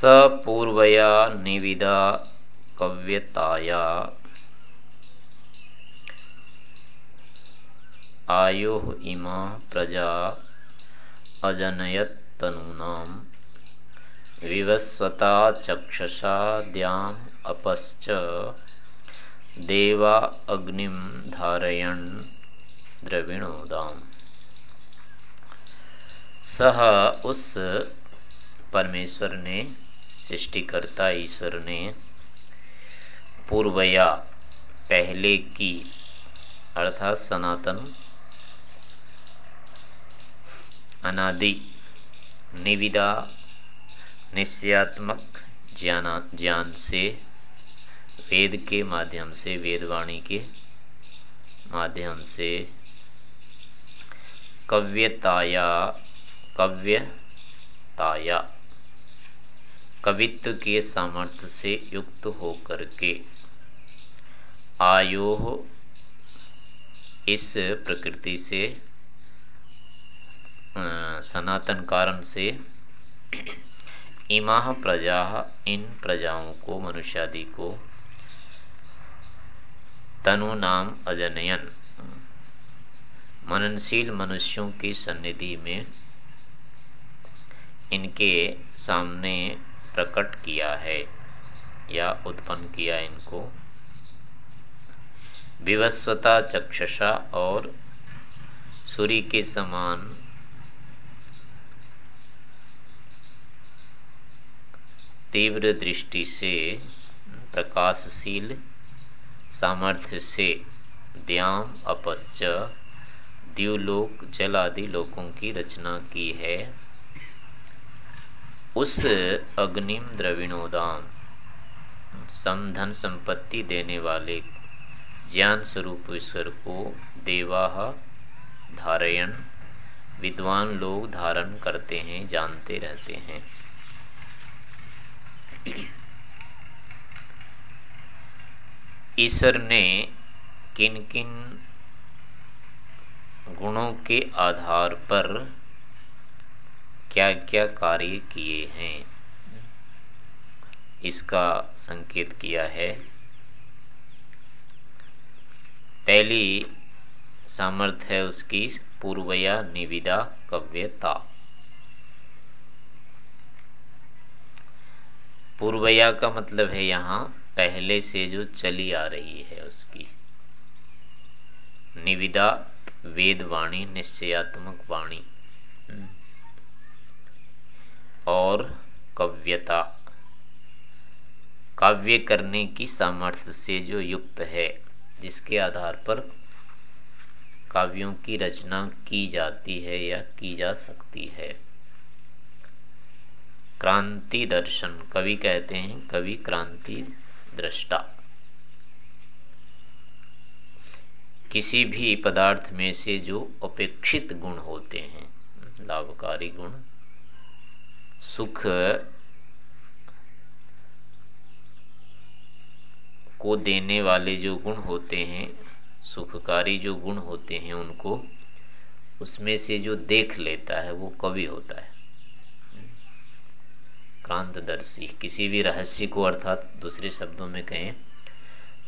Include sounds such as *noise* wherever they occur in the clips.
सपूर्वया निविदा कव्यताया। आयो इमा प्रजा अजनयत्तनूनां विवस्वता चक्षसा द्याम अपश्च देवा अग्निम धारयण द्रविणोदाम। सह उस परमेश्वर ने सृष्टिकर्ता ईश्वर ने पूर्वया पहले की, अर्थात सनातन अनादि निविदा निश्चयात्मक ज्ञान ज्ञान से, वेद के माध्यम से, वेदवाणी के माध्यम से, कव्यताया कव्यताया। कवित्व के सामर्थ्य से युक्त होकर के। आयो इस प्रकृति से सनातन कारण से इमा प्रजा, इन प्रजाओं को, मनुष्यादि को, तनु नाम अजनयन। मननशील मनुष्यों की सन्निधि में इनके सामने प्रकट किया है या उत्पन्न किया इनको। विवस्वता चक्षसा और सूर्य के समान तीव्र दृष्टि से, प्रकाशशील सामर्थ्य से द्याम अपश्च द्यूलोक जल आदि लोकों की रचना की है। उस अग्निम द्रविणोदाम समधन संपत्ति देने वाले ज्ञान स्वरूप ईश्वर को देवाह धारयण विद्वान लोग धारण करते हैं, जानते रहते हैं। ईश्वर ने किन किन गुणों के आधार पर क्या क्या कार्य किए हैं? इसका संकेत किया है। पहली सामर्थ्य है उसकी पूर्वया निविदा कव्यता। पूर्वया का मतलब है यहाँ पहले से जो चली आ रही है उसकी। निविदा वेद वाणी निश्चयात्मक वाणी। और कव्यता। काव्य करने की सामर्थ्य से जो युक्त है, जिसके आधार पर काव्यों की रचना की जाती है या की जा सकती है। क्रांति दर्शन, कवि कहते हैं, कवि क्रांति दृष्टा। किसी भी पदार्थ में से जो अपेक्षित गुण होते हैं, लाभकारी गुण सुख को देने वाले जो गुण होते हैं, सुखकारी जो गुण होते हैं उनको, उसमें से जो देख लेता है, वो कवि होता है। कांतदर्शी, किसी भी रहस्य को अर्थात दूसरे शब्दों में कहें,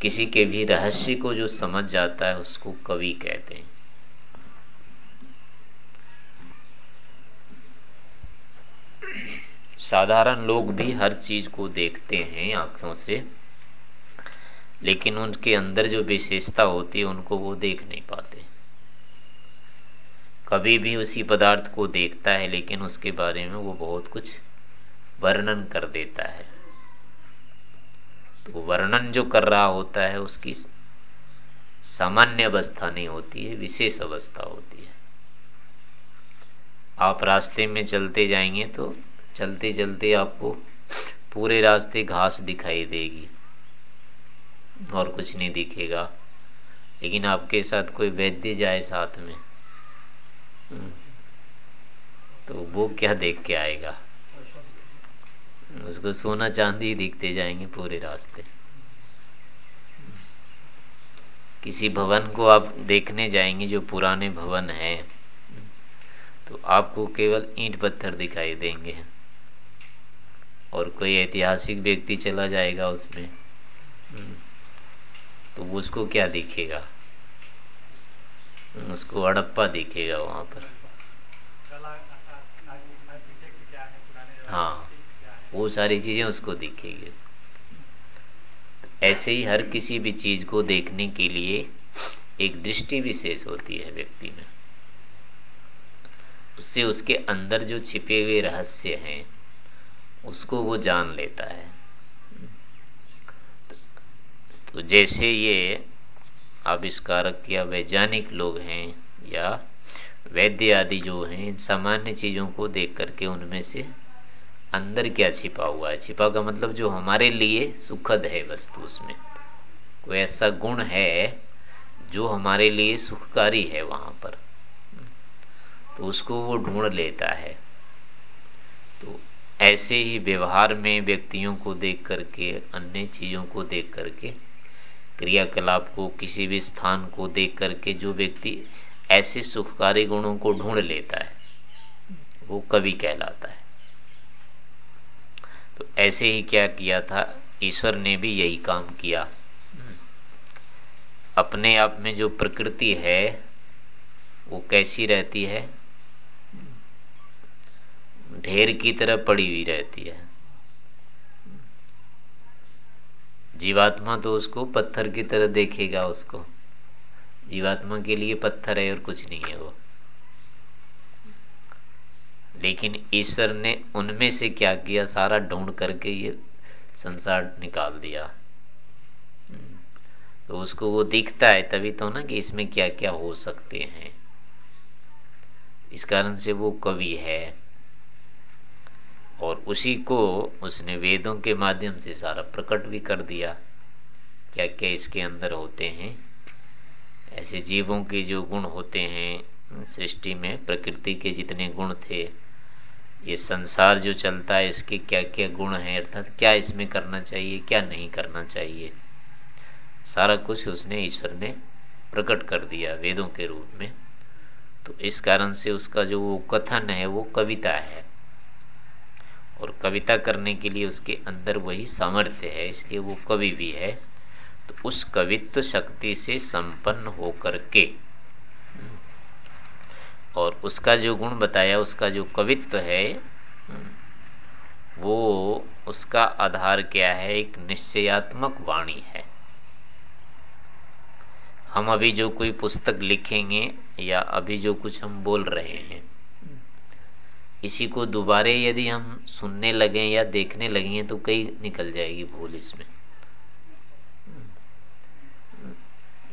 किसी के भी रहस्य को जो समझ जाता है, उसको कवि कहते हैं। साधारण लोग भी हर चीज़ को देखते हैं आँखों से, लेकिन उनके अंदर जो विशेषता होती है, उनको वो देख नहीं पाते। कभी भी उसी पदार्थ को देखता है, लेकिन उसके बारे में वो बहुत कुछ वर्णन कर देता है। तो वर्णन जो कर रहा होता है, उसकी सामान्य अवस्था नहीं होती है, विशेष अवस्था होती है। आप रास्ते में चलते जाएँगे तो चलते चलते आपको पूरे रास्ते घास दिखाई देगी और कुछ नहीं दिखेगा। लेकिन आपके साथ कोई वैद्य जाए साथ में हम्म, तो वो क्या देख के आएगा? उसको सोना चांदी दिखते जाएँगे पूरे रास्ते। किसी भवन को आप देखने जाएँगे जो पुराने भवन है। तो आपको केवल ईंट पत्थर दिखाई देंगे। और कोई ऐतिहासिक व्यक्ति चला जाएगा उसमें हम्म, तो उसको क्या दिखेगा? उसको हड़प्पा दिखेगा वहाँ पर। हाँ वो सारी चीज़ें उसको दिखेगी। ऐसे ही हर किसी भी चीज़ को देखने के लिए एक दृष्टि विशेष होती है व्यक्ति में। उससे उसके अंदर जो छिपे हुए रहस्य हैं, उसको वो जान लेता है। तो जैसे ये आविष्कारक या वैज्ञानिक लोग हैं या वैद्य आदि जो हैं, इन सामान्य चीज़ों को देख करके उनमें से अंदर क्या छिपा हुआ है? छिपा का मतलब जो हमारे लिए सुखद है वस्तु उसमें। कोई ऐसा गुण है जो हमारे लिए सुखकारी है वहाँ पर? तो उसको वो ढूंढ लेता है। तो ऐसे ही व्यवहार में व्यक्तियों को देख करके, अन्य चीज़ों को देख करके, क्रियाकलाप को, किसी भी स्थान को देख करके जो व्यक्ति ऐसे सुखकारी गुणों को ढूंढ लेता है, वो कवि कहलाता है। तो ऐसे ही क्या किया था? ईश्वर ने भी यही काम किया। अपने आप में जो प्रकृति है, वो कैसी रहती है? ढेर की तरह पड़ी हुई रहती है। जीवात्मा तो उसको पत्थर की तरह देखेगा उसको। जीवात्मा के लिए पत्थर है और कुछ नहीं है वो। लेकिन ईश्वर ने उनमें से क्या किया? सारा ढूंढ करके ये संसार निकाल दिया। तो उसको वो दिखता है तभी तो ना कि इसमें क्या क्या हो सकते हैं। इस कारण से वो कवि है। और उसी को उसने वेदों के माध्यम से सारा प्रकट भी कर दिया। क्या क्या इसके अंदर होते हैं? ऐसे जीवों के जो गुण होते हैं, सृष्टि में प्रकृति के जितने गुण थे, ये संसार जो चलता है, इसके क्या क्या गुण हैं? अर्थात क्या इसमें करना चाहिए, क्या नहीं करना चाहिए? सारा कुछ उसने ईश्वर ने प्रकट कर दिया वेदों के रूप में। तो इस कारण से उसका जो वो कथन है, वो कविता है। और कविता करने के लिए उसके अंदर वही सामर्थ्य है, इसलिए वो कवि भी है तो उस कवित्व शक्ति से संपन्न होकर के। और उसका जो गुण बताया, उसका जो कवित्व है, वो उसका आधार क्या है? एक निश्चयात्मक वाणी है। हम अभी जो कोई पुस्तक लिखेंगे या अभी जो कुछ हम बोल रहे हैं इसी को दोबारे यदि हम सुनने लगे या देखने लगे तो कई निकल जाएगी भूल इसमें।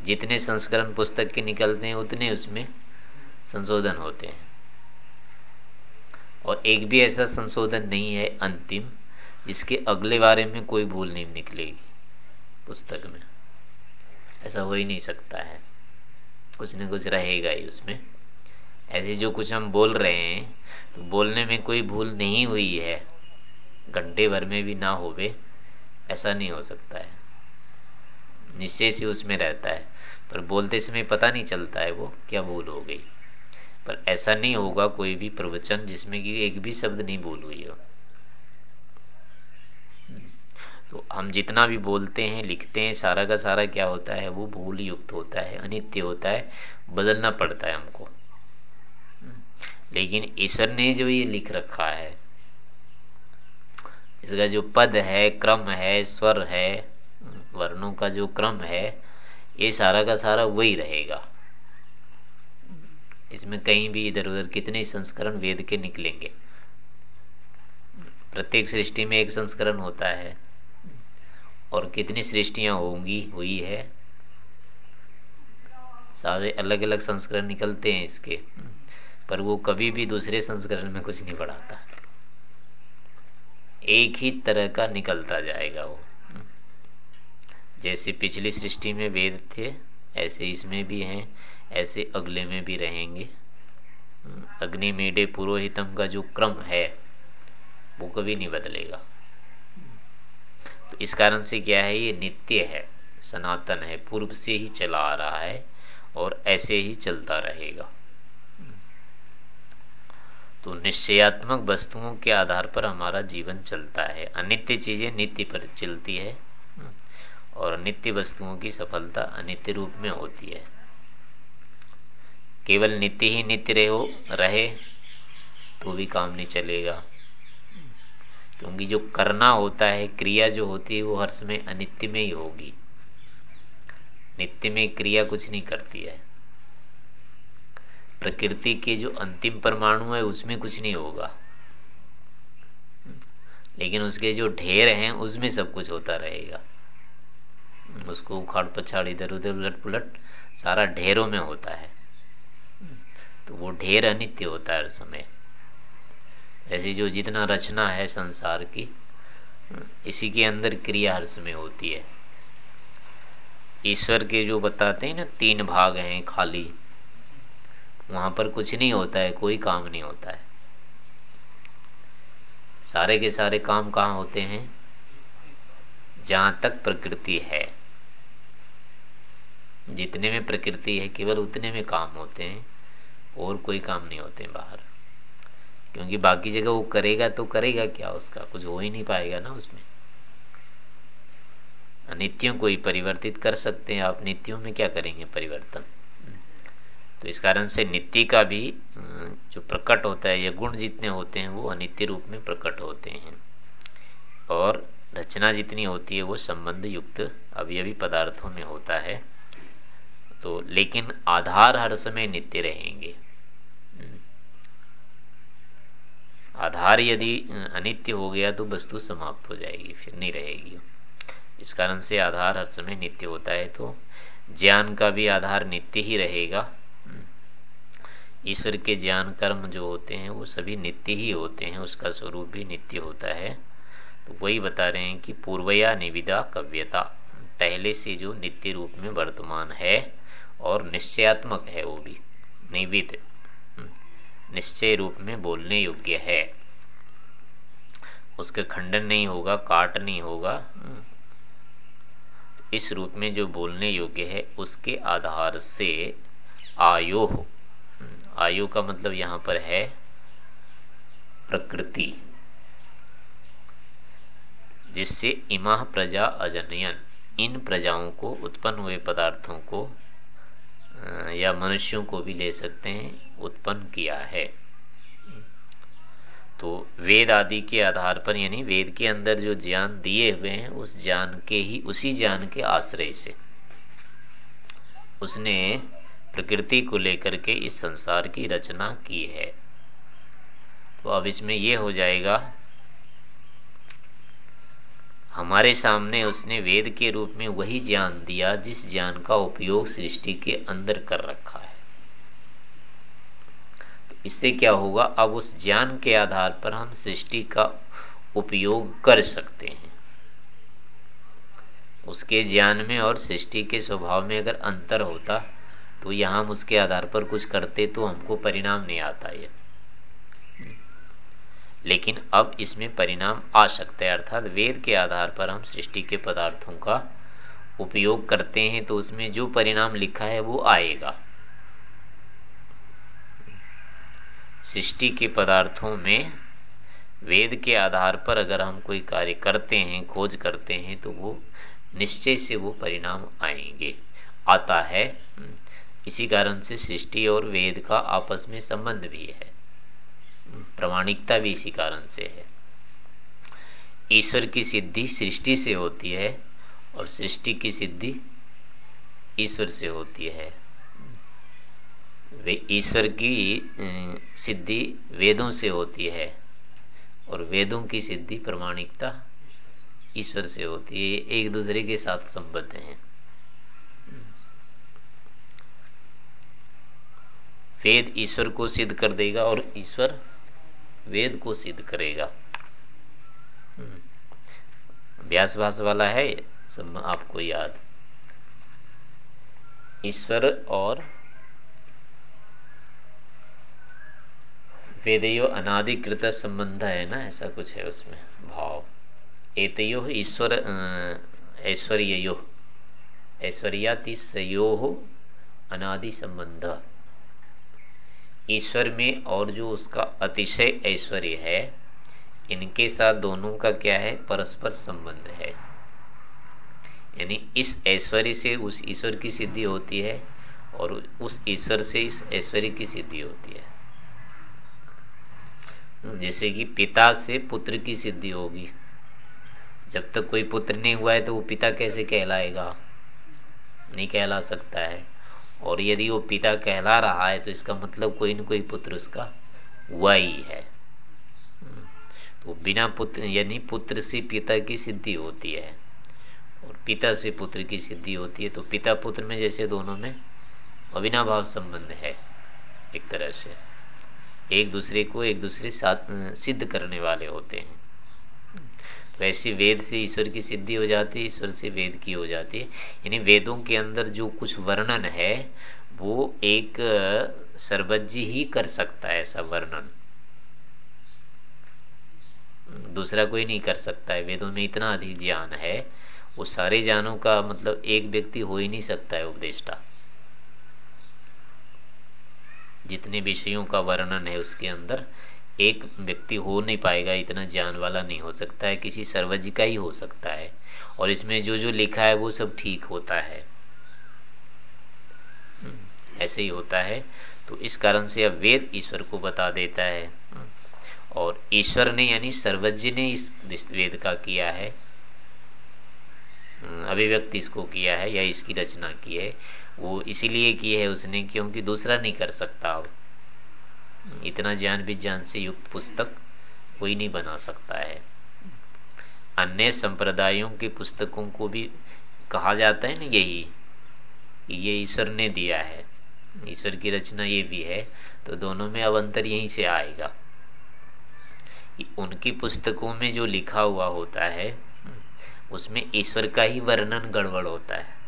जितने संस्करण पुस्तक के निकलते हैं, उतने उसमें संशोधन होते हैं। और एक भी ऐसा संशोधन नहीं है अंतिम, जिसके अगले बारे में कोई भूल नहीं निकलेगी पुस्तक में। ऐसा हो ही नहीं सकता है। कुछ न कुछ रहेगा ही उसमें। ऐसे जो कुछ हम बोल रहे हैं तो बोलने में कोई भूल नहीं हुई है। घंटे भर में भी ना होवे, ऐसा नहीं हो सकता है। निश्चय से उसमें रहता है। पर बोलते समय पता नहीं चलता है वो, क्या भूल हो गई। पर ऐसा नहीं होगा कोई भी प्रवचन जिसमें कि एक भी शब्द नहीं भूल हुई हो। तो हम जितना भी बोलते हैं, लिखते हैं, सारा का सारा क्या होता है, वो भूल युक्त होता है, अनित्य होता है, बदलना पड़ता है हमको। लेकिन ईश्वर ने जो ये लिख रखा है, इसका जो पद है, क्रम है, स्वर है, वर्णों का जो क्रम है, ये सारा का सारा वही रहेगा। इसमें कहीं भी इधर उधर कितने संस्करण वेद के निकलेंगे। प्रत्येक सृष्टि में एक संस्करण होता है, और कितनी सृष्टियाँ होंगी हुई है। सारे अलग अलग संस्करण निकलते हैं इसके। पर वो कभी भी दूसरे संस्करण में कुछ नहीं बढ़ाता। एक ही तरह का निकलता जाएगा वो। जैसे पिछली सृष्टि में वेद थे, ऐसे इसमें भी हैं, ऐसे अगले में भी रहेंगे। अग्नि मेडे पुरोहितम का जो क्रम है, वो कभी नहीं बदलेगा। तो इस कारण से क्या है, ये नित्य है, सनातन है, पूर्व से ही चला आ रहा है और ऐसे ही चलता रहेगा। तो निश्चयात्मक वस्तुओं के आधार पर हमारा जीवन चलता है। अनित्य चीज़ें नित्य पर चलती है, और नित्य वस्तुओं की सफलता अनित्य रूप में होती है। केवल नित्य ही नित्य रहे रहे तो भी काम नहीं चलेगा। क्योंकि जो करना होता है, क्रिया जो होती है, वो हर समय अनित्य में ही होगी। नित्य में क्रिया कुछ नहीं करती है। प्रकृति के जो अंतिम परमाणु है, उसमें कुछ नहीं होगा। लेकिन उसके जो ढेर हैं, उसमें सब कुछ होता रहेगा। उसको उखाड़ पछाड़, इधर उधर, उलट पुलट, सारा ढेरों में होता है। तो वो ढेर अनित्य होता है हर समय। ऐसी जो जितना रचना है संसार की, इसी के अंदर क्रिया हर समय होती है। ईश्वर के जो बताते हैं ना, तीन भाग हैं खाली। वहाँ पर कुछ नहीं होता है, कोई काम नहीं होता है। सारे के सारे काम कहाँ होते हैं? जहाँ तक प्रकृति है। जितने में प्रकृति है, केवल उतने में काम होते हैं, और कोई काम नहीं होते बाहर। क्योंकि बाकी जगह वो करेगा तो करेगा क्या उसका? कुछ हो ही नहीं पाएगा ना उसमें। नित्यों को ही परिवर्तित कर सकते हैं। आप नित्यों में क्या करेंगे परिवर्तन? तो इस कारण से नित्य का भी जो प्रकट होता है, या गुण जितने होते हैं, वो अनित्य रूप में प्रकट होते हैं। और रचना जितनी होती है, वो संबंध युक्त अवयवी पदार्थों में होता है। तो लेकिन आधार हर समय नित्य रहेंगे। आधार यदि अनित्य हो गया तो वस्तु समाप्त हो जाएगी, फिर नहीं रहेगी। इस कारण से आधार हर समय नित्य होता है तो ज्ञान का भी आधार नित्य ही रहेगा। ईश्वर के ज्ञान कर्म जो होते हैं, वो सभी नित्य ही होते हैं, उसका स्वरूप भी नित्य होता है। तो वही बता रहे हैं कि पूर्वया निविदा कव्यता, पहले से जो नित्य रूप में वर्तमान है और निश्चयात्मक है वो भी, निविद निश्चय रूप में बोलने योग्य है। उसके खंडन नहीं होगा, काट नहीं होगा इस रूप में जो बोलने योग्य है, उसके आधार से आयो आयु का मतलब यहाँ पर है प्रकृति, जिससे इमा प्रजा अजनयन, इन प्रजाओं को, उत्पन्न हुए पदार्थों को या मनुष्यों को भी ले सकते हैं, उत्पन्न किया है। तो वेद आदि के आधार पर, यानी वेद के अंदर जो ज्ञान दिए हुए हैं, उस ज्ञान के ही, उसी ज्ञान के आश्रय से, उसने प्रकृति को लेकर के इस संसार की रचना की है। तो अब इसमें यह हो जाएगा, हमारे सामने उसने वेद के रूप में वही ज्ञान दिया जिस ज्ञान का उपयोग सृष्टि के अंदर कर रखा है। तो इससे क्या होगा? अब उस ज्ञान के आधार पर हम सृष्टि का उपयोग कर सकते हैं। उसके ज्ञान में और सृष्टि के स्वभाव में अगर अंतर होता तो यहाँ हम उसके आधार पर कुछ करते तो हमको परिणाम नहीं आता ये। लेकिन अब इसमें परिणाम आ सकता है, अर्थात वेद के आधार पर हम सृष्टि के पदार्थों का उपयोग करते हैं तो उसमें जो परिणाम लिखा है वो आएगा। सृष्टि के पदार्थों में वेद के आधार पर अगर हम कोई कार्य करते हैं, खोज करते हैं तो वो निश्चय से वो परिणाम आएँगे। आता है इसी कारण से सृष्टि और वेद का आपस में संबंध भी है। प्रमाणिकता भी इसी कारण से है। ईश्वर की सिद्धि सृष्टि से होती है और सृष्टि की सिद्धि ईश्वर से होती है। वे ईश्वर की सिद्धि वेदों से होती है और वेदों की सिद्धि प्रमाणिकता ईश्वर से होती है। एक दूसरे के साथ संबद्ध हैं। वेद ईश्वर को सिद्ध कर देगा और ईश्वर वेद को सिद्ध करेगा। हम्म। व्यास भाष वाला है सब आपको याद। ईश्वर और वेदयो अनादिकृत संबंध है ना, ऐसा कुछ है उसमें, भाव। एतयो ईश्वर ऐश्वर्यो ऐश्वर्यातिशयो अनादि संबंध ईश्वर में और जो उसका अतिशय ऐश्वर्य है, इनके साथ दोनों का क्या है? परस्पर संबंध है। यानी इस ऐश्वर्य से उस ईश्वर की सिद्धि होती है और उस ईश्वर से इस ऐश्वर्य की सिद्धि होती है। जैसे कि पिता से पुत्र की सिद्धि होगी। जब तक कोई पुत्र नहीं हुआ है तो वो पिता कैसे कहलाएगा? नहीं कहला सकता है। और यदि वो पिता कहला रहा है तो इसका मतलब कोई न कोई पुत्र उसका हुआ ही है। तो बिना पुत्र, यानी पुत्र से पिता की सिद्धि होती है और पिता से पुत्र की सिद्धि होती है तो पिता पुत्र में जैसे दोनों में अविनाभाव संबंध है एक तरह से। एक दूसरे को एक दूसरे साथ सिद्ध करने वाले होते हैं। वैसे वेद से ईश्वर की सिद्धि हो जाती है, ईश्वर से वेद की हो जाती है। यानी वेदों के अंदर जो कुछ वर्णन है, वो एक, सर्वज्ञ ही कर सकता है ऐसा वर्णन। दूसरा कोई नहीं कर सकता है। वेदों में इतना अधिक ज्ञान है, वो सारे ज्ञानों का मतलब एक व्यक्ति हो ही नहीं सकता है उपदेष्टा। जितने विषयों का वर्णन है उसके अंदर एक व्यक्ति हो नहीं पाएगा इतना ज्ञान वाला नहीं हो सकता है किसी सर्वज्ञ का ही हो सकता है। और इसमें जो जो लिखा है वो सब ठीक होता है। हम्म, ऐसे ही होता है। तो इस कारण से अब वेद ईश्वर को बता देता है। हम्म, और ईश्वर ने यानी सर्वज्ञ ने इस वेद का किया है। हम्म, अभिव्यक्ति इसको किया है या इसकी रचना की है। वो इसीलिए की है उसने क्योंकि दूसरा नहीं कर सकता। अब इतना ज्ञान विज्ञान से युक्त पुस्तक कोई नहीं बना सकता है। अन्य संप्रदायों की पुस्तकों को भी कहा जाता है ना यही, ये ईश्वर ने दिया है। ईश्वर की रचना ये भी है तो दोनों में अवंतर यहीं से आएगा। उनकी पुस्तकों में जो लिखा हुआ होता है, उसमें ईश्वर का ही वर्णन गड़बड़ होता है।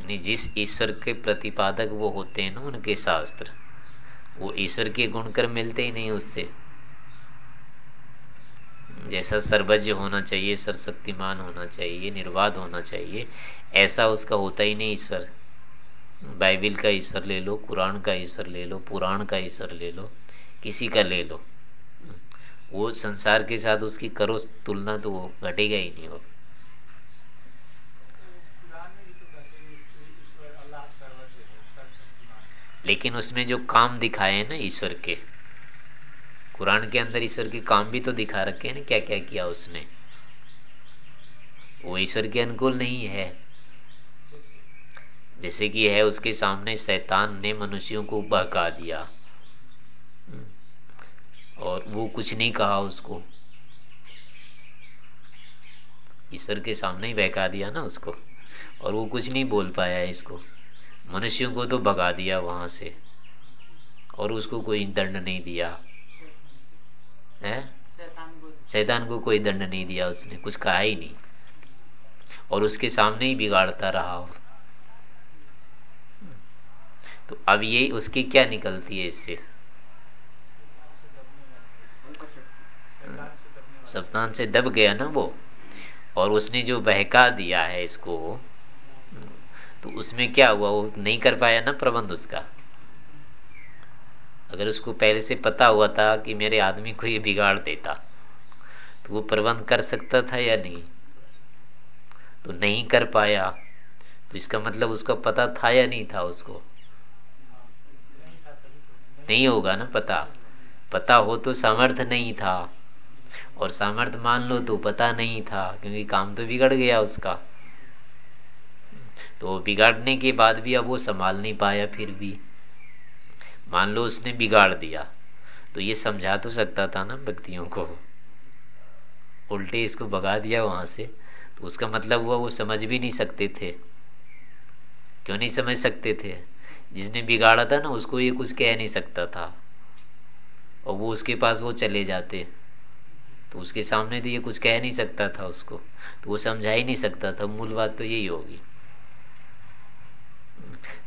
जिस ईश्वर के प्रतिपादक वो होते हैं ना उनके शास्त्र, वो ईश्वर के गुणकर मिलते ही नहीं उससे। जैसा सर्वज्ञ होना चाहिए, सर्वशक्तिमान होना चाहिए निर्वाध होना चाहिए, ऐसा उसका होता ही नहीं ईश्वर। बाइबिल का ईश्वर ले लो, कुरान का ईश्वर ले लो, पुराण का ईश्वर ले लो, किसी का ले लो। वो संसार के साथ उसकी करो तुलना तो वो घटेगा ही नहीं, वो लेकिन उसमें जो काम दिखाए हैं ना ईश्वर के, कुरान के अंदर ईश्वर के काम भी तो दिखा रखे हैं ना क्या क्या किया उसने? वो ईश्वर के अनुकूल नहीं है। जैसे कि है उसके सामने शैतान ने मनुष्यों को बहका दिया। और वो कुछ नहीं कहा उसको। ईश्वर के सामने ही बहका दिया ना उसको। और वो कुछ नहीं बोल पाया इसको। मनुष्यों को तो भगा दिया वहाँ से और उसको कोई दंड नहीं दिया। है? शैतान को कोई दंड नहीं दिया उसने कुछ कहा ही नहीं। और उसके सामने ही बिगाड़ता रहा तो अब ये उसकी क्या निकलती है इससे? शैतान से दब गया ना वो। और उसने जो बहका दिया है इसको तो उसमें क्या हुआ? वो नहीं कर पाया ना प्रबंध उसका। अगर उसको पहले से पता हुआ था कि मेरे आदमी को ये बिगाड़ देता तो वो प्रबंध कर सकता था या नहीं? तो नहीं कर पाया। तो इसका मतलब उसका पता था या नहीं था उसको? नहीं होगा ना पता। पता हो तो सामर्थ्य नहीं था। और सामर्थ्य मान लो तो पता नहीं था, क्योंकि काम तो बिगड़ गया उसका। तो बिगाड़ने के बाद भी अब वो संभाल नहीं पाया, फिर भी। मान लो उसने बिगाड़ दिया तो ये समझा तो सकता था ना व्यक्तियों को। उल्टे इसको भगा दिया वहाँ से तो उसका मतलब हुआ वो समझ भी नहीं सकते थे। क्यों नहीं समझ सकते थे? जिसने बिगाड़ा था ना, उसको ये कुछ कह नहीं सकता था। और वो उसके पास वो चले जाते तो उसके सामने तो ये कुछ कह नहीं सकता था उसको। तो वो समझा ही नहीं सकता था। मूल बात तो यही होगी।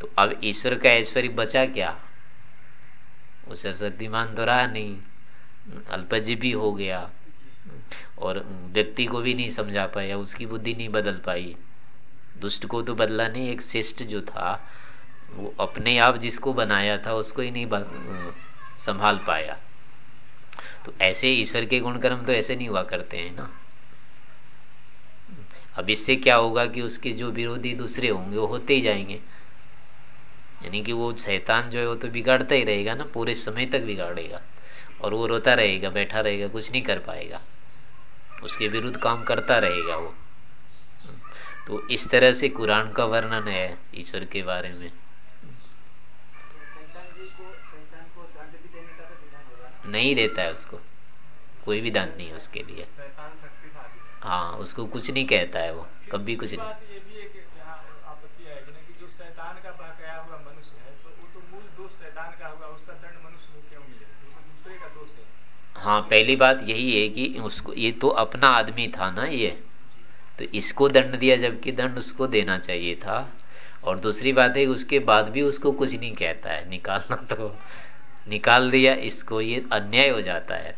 तो अब ईश्वर का ऐश्वर्य बचा क्या? उसे शक्तिमान तो रहा नहीं। अल्पजीवी हो गया और व्यक्ति को भी नहीं समझा पाया, उसकी बुद्धि नहीं बदल पाई। दुष्ट को तो बदला नहीं, एक श्रेष्ठ जो था, वो अपने आप जिसको बनाया था, उसको ही नहीं संभाल पाया। तो ऐसे ईश्वर के गुण कर्म तो ऐसे नहीं हुआ करते हैं ना। अब इससे क्या होगा कि उसके जो विरोधी दूसरे होंगे, वो होते ही जाएँगे। यानी कि वो शैतान जो है वो तो बिगाड़ता ही रहेगा ना, पूरे समय तक बिगाड़ेगा। और वो रोता रहेगा, बैठा रहेगा, कुछ नहीं कर पाएगा। उसके विरुद्ध काम करता रहेगा वो। तो इस तरह से कुरान का वर्णन है ईश्वर के बारे में। नहीं देता है उसको। कोई भी दान नहीं है उसके लिए। हाँ उसको कुछ नहीं कहता है वो। कभी कुछ नहीं आपत्ति आएगी ना कि जो शैतान का बहकाया हुआ मनुष्य है तो वो तो मूल दोष शैतान का हुआ उसका दंड मनुष्य को क्यों मिले वो तो दूसरे का दोष है, पहली बात यही है कि उसको, ये तो अपना आदमी था ना ये। तो इसको दंड दिया, जबकि दंड उसको देना चाहिए था। और दूसरी बात है उसके बाद भी उसको कुछ नहीं कहता है। निकालना तो निकाल दिया, इसको ये अन्याय हो जाता है।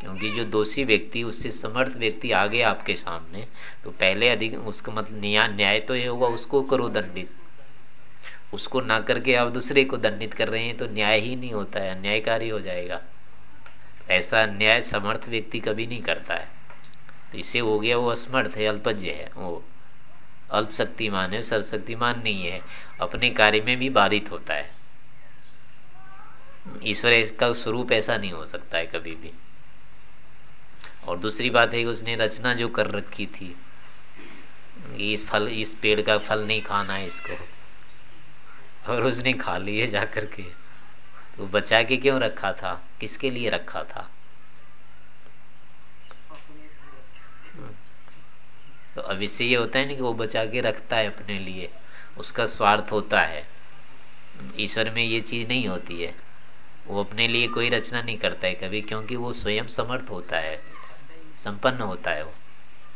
क्योंकि जो दोषी व्यक्ति, उससे समर्थ व्यक्ति आ गया आपके सामने तो पहले अधिक उसका मतलब न्याय न्याय तो ये होगा उसको करो दंडित। उसको ना करके आप दूसरे को दंडित कर रहे हैं तो न्याय ही नहीं होता है, अन्यायकारी हो जाएगा। ऐसा अन्याय समर्थ व्यक्ति कभी नहीं करता है। तो इससे हो गया वो असमर्थ है अल्पज्य है, वो अल्प शक्तिमान है सरशक्तिमान नहीं है, अपने कार्य में भी बाधित होता है। ईश्वर इसका स्वरूप ऐसा नहीं हो सकता है कभी भी। और दूसरी बात है कि उसने रचना जो कर रखी थी इस फल, इस पेड़ का फल नहीं खाना है इसको, और उसने खा लिए जा करके तो बचा के क्यों रखा था? किसके लिए रखा था? तो अब इससे ये होता है ना कि वो बचा के रखता है अपने लिए। उसका स्वार्थ होता है। ईश्वर में ये चीज़ नहीं होती है। वो अपने लिए कोई रचना नहीं करता है कभी, क्योंकि वो स्वयं समर्थ होता है। संपन्न होता है वो।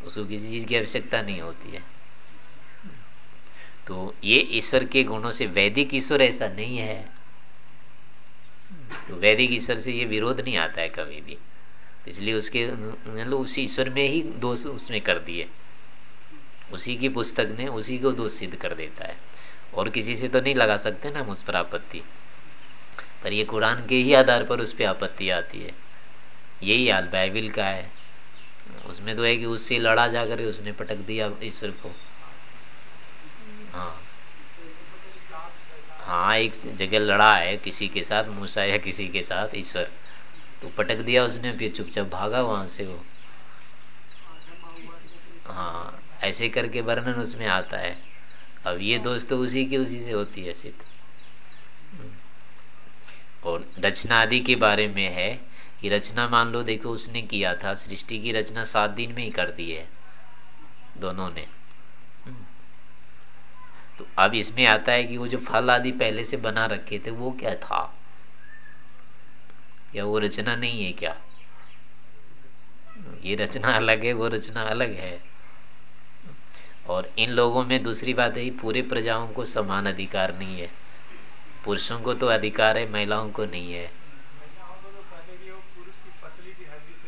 उसको किसी चीज़ की आवश्यकता नहीं होती है। तो ये ईश्वर के गुणों से वैदिक ईश्वर ऐसा नहीं है। तो वैदिक ईश्वर से ये विरोध नहीं आता है कभी भी। इसलिए उसके मतलब उसी ईश्वर में ही दोष उसमें कर दिए। उसी की पुस्तक ने उसी को दोष सिद्ध कर देता है। और किसी से तो नहीं लगा सकते ना हम उस पर आपत्ति। पर ये कुरान के ही आधार पर उस पर आपत्ति आती है। यही हाल बाइबिल का है। उसमें तो है कि उससे लड़ा जाकर उसने पटक दिया ईश्वर को। हाँ। हाँ एक जगह लड़ा है किसी के साथ, मूसा या किसी के साथ, ईश्वर। तो पटक दिया उसने, फिर चुपचाप भागा वहाँ से वो। हाँ ऐसे करके वर्णन उसमें आता है। अब ये दोस्त तो उसी की उसी से होती है, सिद्ध। और रचना आदि के बारे में है कि रचना मान लो, देखो उसने किया था, सृष्टि की रचना सात दिन में ही कर दी है, दोनों ने। तो अब इसमें आता है कि वो जो फल आदि पहले से बना रखे थे वो क्या था? या वो रचना नहीं है क्या? ये रचना अलग है वो रचना अलग है। और इन लोगों में दूसरी बात है पूरे प्रजाओं को समान अधिकार नहीं है। पुरुषों को तो अधिकार है महिलाओं को नहीं है।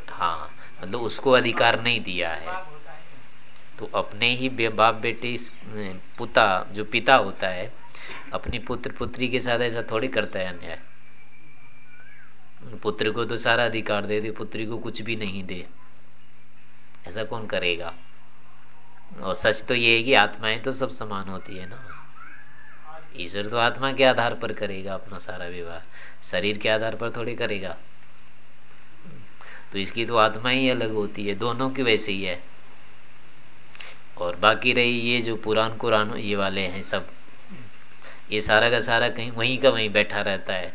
हाँ मतलब उसको अधिकार नहीं दिया है। तो अपने ही बाप बेटे पुता, जो पिता होता है, अपनी पुत्र पुत्री के साथ ऐसा थोड़ी करता है अन्याय। पुत्र को तो सारा अधिकार दे दे, पुत्री को कुछ भी नहीं दे। ऐसा कौन करेगा? और सच तो ये है कि आत्माएँ तो सब समान होती है ना। ईश्वर तो आत्मा के आधार पर करेगा अपना सारा विवाह शरीर के आधार पर थोड़ी करेगा। तो इसकी तो आत्मा ही अलग होती है, दोनों की वैसे ही है। और बाकी रही ये जो पुरान कुरान, ये वाले हैं सब। ये सारा का सारा कहीं, वहीं का वहीं बैठा रहता है।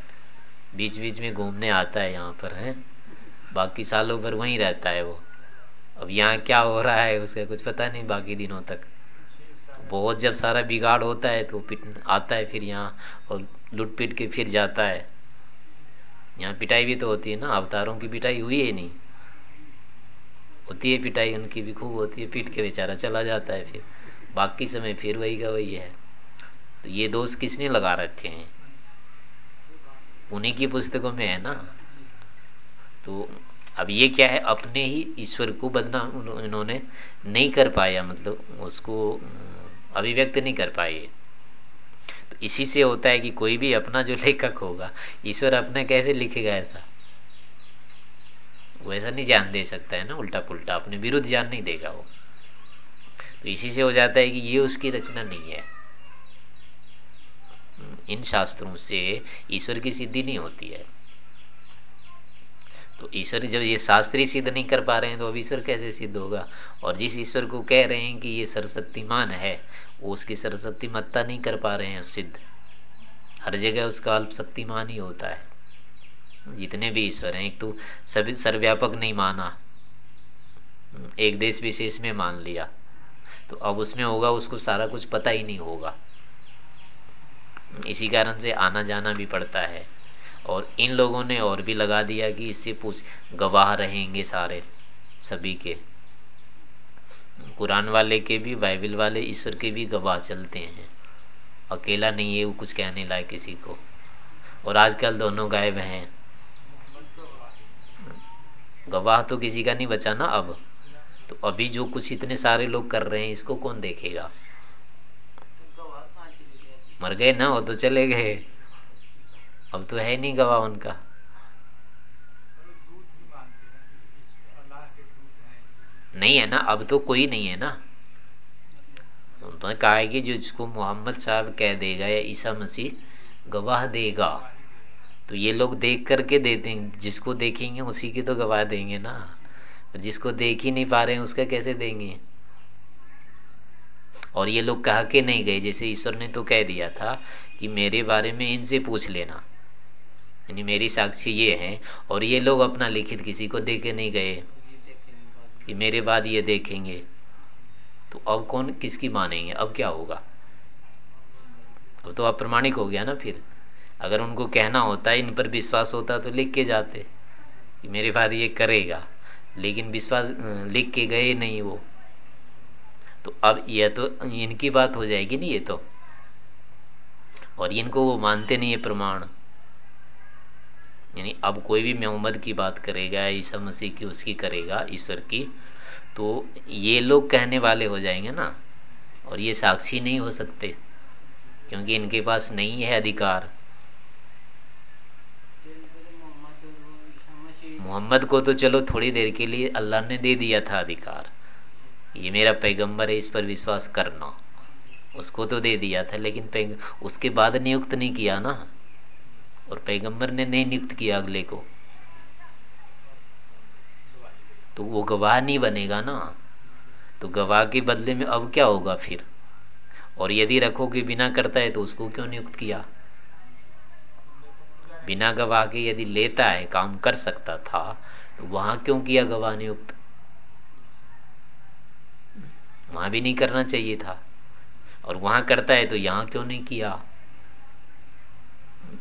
बीच बीच में घूमने आता है यहाँ पर, है? बाकी सालों भर वहीं रहता है वो। अब यहाँ क्या हो रहा है उसका कुछ पता नहीं बाकी दिनों तक। बहुत जब सारा बिगाड़ होता है तो पिट, आता है फिर यहाँ और लुट पिट के फिर जाता है। यहाँ पिटाई भी तो होती है ना, अवतारों की पिटाई हुई है नहीं? होती है पिटाई, उनकी भी खूब होती है, पीट के बेचारा चला जाता है फिर। बाकी समय फिर वही का वही है। तो ये दोष किसने लगा रखे हैं? उन्हीं की पुस्तकों में है ना? तो अब ये क्या है? अपने ही ईश्वर को बदनाम इन्होंने नहीं कर पाया मतलब उसको अभिव्यक्त नहीं कर पाए। तो इसी से होता है कि कोई भी अपना जो लेखक होगा, ईश्वर अपने कैसे लिखेगा ऐसा? ऐसा नहीं जान दे सकता है ना उल्टा पुल्टा अपने विरुद्ध जान नहीं देगा वो। तो इसी से हो जाता है कि ये उसकी रचना नहीं है। इन शास्त्रों से ईश्वर की सिद्धि नहीं होती है। तो ईश्वर जब ये शास्त्री सिद्ध नहीं कर पा रहे हैं तो अब ईश्वर कैसे सिद्ध होगा? और जिस ईश्वर को कह रहे हैं कि ये सर्वशक्तिमान है, वो उसकी सर्वशक्ति मत्ता नहीं कर पा रहे हैं सिद्ध। हर जगह उसका अल्पशक्तिमान ही होता है। जितने भी ईश्वर हैं, एक तो सभी सर्वव्यापक नहीं माना। एक देश विशेष में मान लिया। तो अब उसमें होगा, उसको सारा कुछ पता ही नहीं होगा। इसी कारण से आना जाना भी पड़ता है। और इन लोगों ने और भी लगा दिया कि इससे पूछ, गवाह रहेंगे सारे, सभी के। कुरान वाले के भी, बाइबल वाले ईश्वर के भी गवाह चलते हैं। अकेला नहीं है, वो कुछ कहने लायक किसी को। और आजकल दोनों गायब हैं। गवाह तो किसी का नहीं बचा ना अब। तो अभी जो कुछ इतने सारे लोग कर रहे हैं, इसको कौन देखेगा? मर गए ना, वो तो चले गए। अब तो है नहीं गवाह उनका। नहीं है ना, अब तो कोई नहीं है ना। उन्होंने कहा कि जो जिसको मोहम्मद साहब कह देगा या ईसा मसीह, गवाह देगा। तो ये लोग देख करके दे हैं, जिसको देखेंगे उसी की तो गवाह देंगे ना। जिसको देख ही नहीं पा रहे हैं, उसका कैसे देंगे? और ये लोग कह के नहीं गए, जैसे ईश्वर ने तो कह दिया था कि मेरे बारे में इनसे पूछ लेना। यानी मेरी साक्षी ये है, और ये लोग अपना लिखित किसी को दे के नहीं गए, कि मेरे बाद ये देखेंगे। तो अब कौन किसकी मानेंगे? अब क्या होगा? अब तो अप्रमाणिक हो गया ना फिर। अगर उनको कहना होता, इन पर विश्वास होता तो लिख के जाते कि मेरे बाद ये करेगा। लेकिन विश्वास, लिख के गए नहीं वो। तो अब यह तो इनकी बात हो जाएगी नहीं ये तो। और इनको वो मानते नहीं है प्रमाण। यानी अब कोई भी मोहम्मद की बात करेगा, ईसा मसीह की, उसकी करेगा, ईश्वर की तो ये लोग कहने वाले हो जाएँगे ना। और ये साक्षी नहीं हो सकते, क्योंकि इनके पास नहीं है अधिकार। मोहम्मद को तो चलो थोड़ी देर के लिए अल्लाह ने दे दिया था अधिकार। ये मेरा पैगंबर है, इस पर विश्वास करना। उसको तो दे दिया था, लेकिन उसके बाद नियुक्त नहीं किया ना। और पैगंबर ने नहीं नियुक्त किया अगले को। तो वो गवाह नहीं बनेगा ना। तो गवाह के बदले में अब क्या होगा फिर? और यदि रखो कि बिना करता है तो उसको क्यों नियुक्त किया? बिना गवाह के यदि लेता है, काम कर सकता था तो वहाँ क्यों किया गवाह नियुक्त वहाँ भी नहीं करना चाहिए था। और वहाँ करता है तो यहाँ क्यों नहीं किया?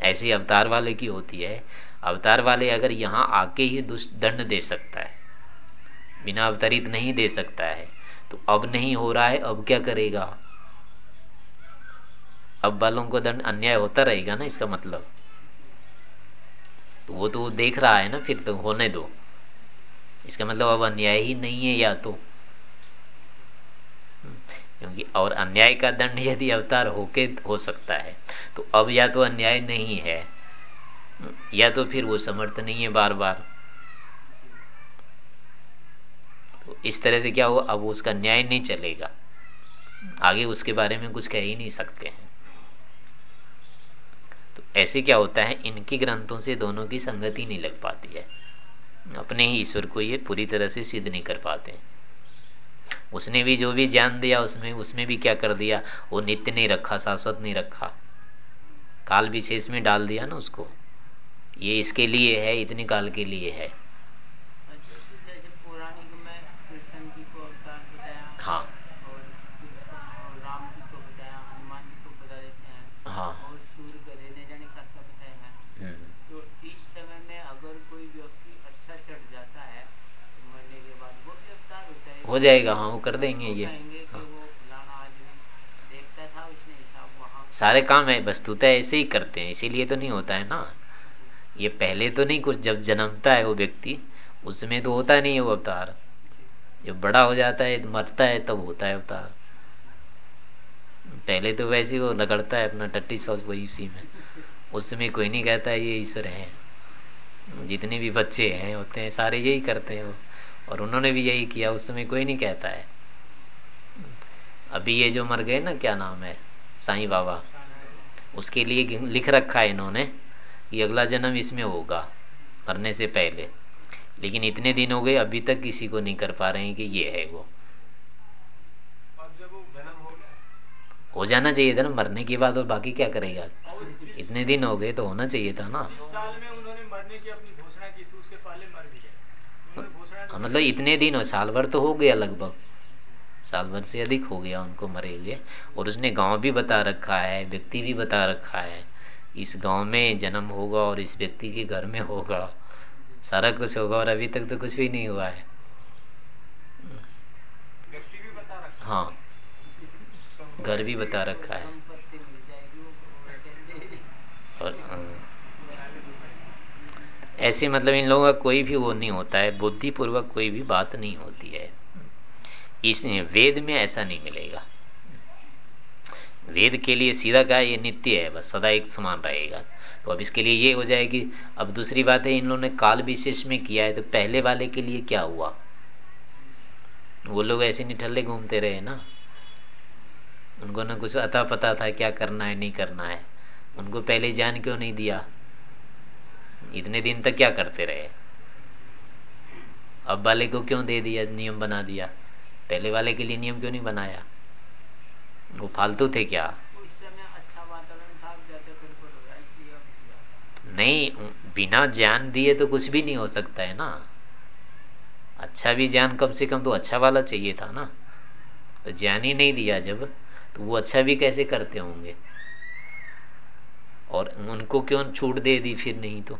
ऐसी अवतार वाले की होती है। अवतार वाले अगर यहाँ आके ही दंड दे सकता है, बिना अवतरित नहीं दे सकता है तो अब नहीं हो रहा है, अब क्या करेगा? अब वालों को दंड अन्याय होता रहेगा ना इसका मतलब? तो वो तो देख रहा है ना, फिर तो होने दो। इसका मतलब अब अन्याय ही नहीं है या तो। क्योंकि और अन्याय का दंड यदि अवतार होके हो सकता है तो अब या तो अन्याय नहीं है। या तो फिर वो समर्थ नहीं है बार बार तो इस तरह से क्या हुआ? अब उसका न्याय नहीं चलेगा। आगे उसके बारे में कुछ कह ही नहीं सकते हैं। ऐसे क्या होता है इनके ग्रंथों से दोनों की संगति नहीं लग पाती है। अपने ही ईश्वर को ये पूरी तरह से सिद्ध नहीं कर पाते। उसने भी जो भी ज्ञान दिया उसमें उसमें भी क्या कर दिया वो नित्य नहीं रखा शाश्वत नहीं रखा। काल विशेष में डाल दिया ना उसको। ये इसके लिए है इतने काल के लिए है। हाँ। हाँ हम्म। तो इस समय में अगर कोई व्यक्ति अच्छा चढ़ जाता है तो मरने के बाद वो भी अवतार होता है हो जाएगा हाँ वो कर देंगे ये। हाँ। वहाँ सारे काम है वस्तुतः ऐसे ही करते हैं इसीलिए तो नहीं होता है ना। ये पहले तो नहीं कुछ जब जन्मता है वो व्यक्ति उसमें तो होता नहीं है वो अवतार। जब बड़ा हो जाता है मरता है तब होता है अवतार। पहले तो वैसे वो रगड़ता है अपना टट्टी सॉस वही उसी में। उसमें कोई नहीं कहता है ये ईश्वर है। जितने भी बच्चे हैं होते हैं सारे यही करते हैं वो। और उन्होंने भी यही किया, उस समय कोई नहीं कहता है। अभी ये जो मर गए ना, क्या नाम है? साईं बाबा। उसके लिए लिख रखा है इन्होंने कि अगला जन्म इसमें होगा, मरने से पहले। लेकिन इतने दिन हो गए, अभी तक किसी को नहीं कर पा रहे हैं कि ये है वो। हो जाना चाहिए था ना, मरने के बाद और बाकी क्या करेगा? इतने दिन हो गए तो होना चाहिए था ना। साल में उन्होंने मरने की अपनी घोषणा की थी, उसके पहले मर मतलब इतने दिन हो साल भर तो हो गया लगभग। साल भर से अधिक हो गया उनको मरे हुए। और उसने गाँव भी बता रखा है व्यक्ति भी बता रखा है। इस गाँव में जन्म होगा और इस व्यक्ति के घर में होगा। सारा कुछ होगा और अभी तक तो कुछ भी नहीं हुआ है। हाँ? घर भी बता रखा है। और हाँ। ऐसे मतलब इन लोगों का कोई भी वो नहीं होता है, बुद्धिपूर्वक कोई भी बात नहीं होती है। इस वेद में ऐसा नहीं मिलेगा। वेद के लिए सीधा कहा, ये नित्य है, बस सदा एक समान रहेगा। तो अब इसके लिए ये हो जाएगी अब दूसरी बात है, इन लोगों ने काल विशेष में किया है तो पहले वाले के लिए क्या हुआ? वो लोग ऐसे निठल्ले घूमते रहे ना। उनको ना कुछ अता पता था क्या करना है, नहीं करना है। उनको पहले जान क्यों नहीं दिया? इतने दिन तक क्या करते रहे? अब वाले को क्यों दे दिया, नियम बना दिया? पहले वाले के लिए नियम क्यों नहीं बनाया? वो फालतू थे क्या? नहीं, बिना ज्ञान दिए तो कुछ भी नहीं हो सकता है ना। अच्छा भी ज्ञान कम से कम तो अच्छा वाला चाहिए था ना। तो ज्ञान ही नहीं दिया जब तो वो अच्छा भी कैसे करते होंगे? और उनको क्यों छूट दे दी फिर नहीं तो?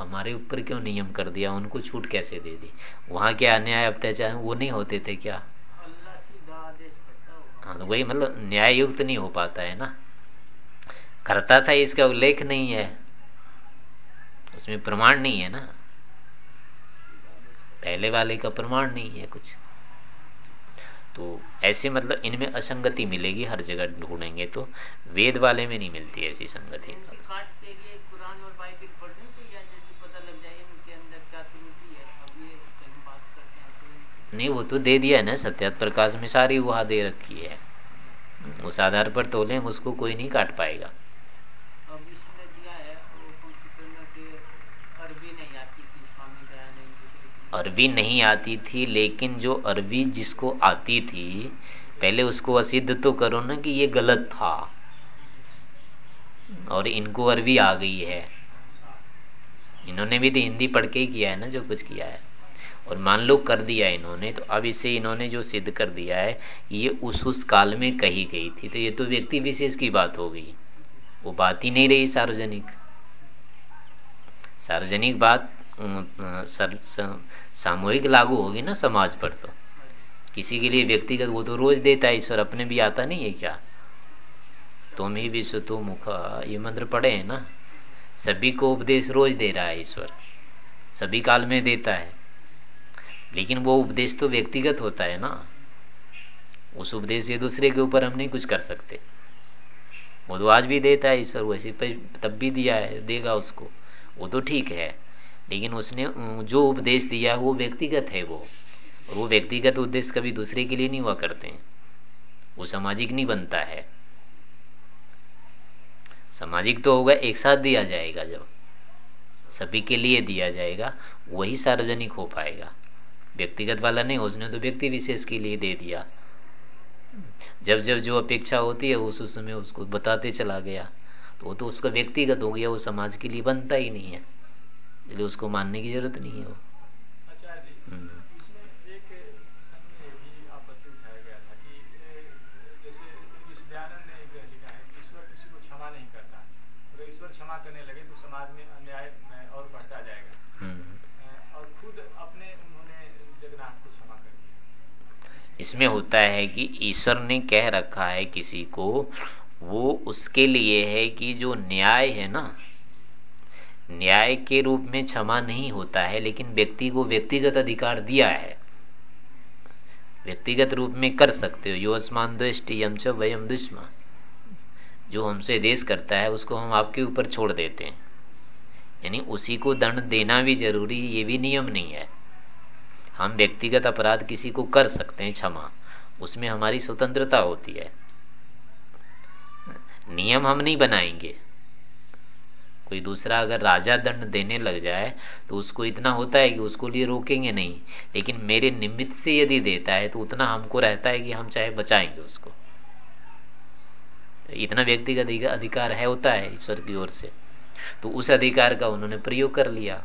हमारे ऊपर क्यों नियम कर दिया? उनको छूट कैसे दे दी? वहाँ क्या अन्याय, अत्याचार, वो नहीं होते थे क्या? हाँ तो वही मतलब न्याय युक्त नहीं हो पाता है ना? करता था इसका उल्लेख नहीं है। उसमें प्रमाण नहीं है ना? पहले वाले का प्रमाण नहीं है कुछ। तो ऐसे मतलब इनमें असंगति मिलेगी, हर जगह ढूंढेंगे तो। वेद वाले में नहीं मिलती ऐसी संगति। नहीं वो तो दे दिया है ना सत्यात प्रकाश में सारी वहा दे रखी है। उस आधार पर तोले उसको कोई नहीं काट पाएगा। अरबी नहीं आती थी लेकिन जो अरबी जिसको आती थी पहले उसको असिद्ध तो करो ना कि ये गलत था। और इनको अरबी आ गई है। इन्होंने भी तो हिंदी पढ़ के ही किया है ना जो कुछ किया है। और मान लो कर दिया इन्होंने तो अब इसे इन्होंने जो सिद्ध कर दिया है, ये उस उस काल में कही गई थी। तो ये तो व्यक्ति विशेष की बात हो गई। वो बात ही नहीं रही सार्वजनिक। सार्वजनिक बात सामूहिक लागू होगी ना समाज पर तो। किसी के लिए व्यक्तिगत वो तो रोज देता है, ईश्वर अपने भी आता नहीं है क्या? तुम ही विश्व तो मुख, ये मंत्र पढ़े हैं ना? सभी को उपदेश रोज दे रहा है ईश्वर। सभी काल में देता है। लेकिन वो उपदेश तो व्यक्तिगत होता है ना। उस उपदेश से दूसरे के ऊपर हम नहीं कुछ कर सकते। वो तो आज भी देता है, ईश्वर वैसे तब भी दिया है, देगा उसको। वो तो ठीक है, लेकिन उसने जो उपदेश दिया वो व्यक्तिगत है वो। और वो व्यक्तिगत उद्देश्य कभी दूसरे के लिए नहीं हुआ करते हैं। वो सामाजिक नहीं बनता है। सामाजिक तो होगा, एक साथ दिया जाएगा जब। सभी के लिए दिया जाएगा, वही सार्वजनिक हो पाएगा। व्यक्तिगत वाला नहीं उसने तो व्यक्ति विशेष के लिए दे दिया। जब जब जो अपेक्षा होती है उस उस समय उसको बताते चला गया। तो वो तो उसका व्यक्तिगत हो गया वो समाज के लिए बनता ही नहीं है। इसलिए उसको मानने की ज़रूरत नहीं है वो हम्म। ईश्वर क्षमा करने लगे तो समाज में अन्याय और बढ़ता जाएगा हम्म। और खुद अपने उन्होंने जगन्नाथ को क्षमा कर दिया इसमें होता है कि ईश्वर ने कह रखा है किसी को, वो उसके लिए है कि जो न्याय है ना, न्याय के रूप में क्षमा नहीं होता है, लेकिन व्यक्ति को व्यक्तिगत अधिकार दिया है। व्यक्तिगत रूप में कर सकते हो। योस्मान दृष्टि यम च वयम दुष्मा। जो हमसे देश करता है, उसको हम आपके ऊपर छोड़ देते हैं। यानी उसी को दंड देना भी ज़रूरी, ये भी नियम नहीं है। हम व्यक्तिगत अपराध किसी को कर सकते हैं क्षमा। उसमें हमारी स्वतंत्रता होती है। नियम हम नहीं बनाएँगे। कोई दूसरा अगर राजा दंड देने लग जाए तो उसको इतना होता है कि उसको लिए रोकेंगे नहीं। लेकिन मेरे निमित्त से यदि देता है तो उतना हमको रहता है कि हम चाहे बचाएँगे उसको। तो इतना व्यक्तिगत अधिकार है होता है ईश्वर की ओर से। तो उस अधिकार का उन्होंने प्रयोग कर लिया।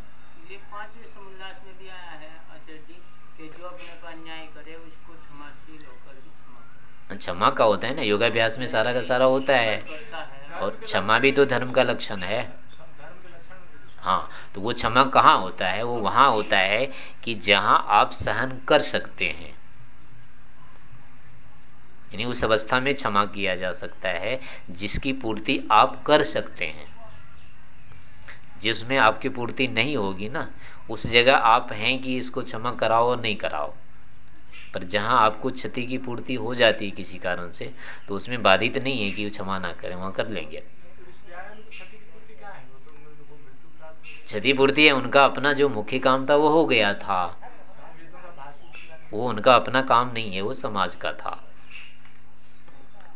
क्षमा का होता है ना, योगाभ्यास में सारा का सारा होता है। और क्षमा भी तो धर्म का लक्षण है। हाँ तो वो क्षमा कहाँ होता है? वो वहाँ होता है कि जहाँ आप सहन कर सकते हैं। यानी उस अवस्था में क्षमा किया जा सकता है, जिसकी पूर्ति आप कर सकते हैं। जिसमें आपकी पूर्ति नहीं होगी ना, उस जगह आप हैं कि इसको क्षमा कराओ और नहीं कराओ। पर जहाँ आपको क्षति की पूर्ति हो जाती है किसी कारण से तो उसमें बाधित नहीं है कि क्षमा ना करें, वहाँ कर लेंगे। क्षतिपूर्ति है, उनका अपना जो मुख्य काम था, वो हो गया था। वो उनका अपना काम नहीं है, वो समाज का था।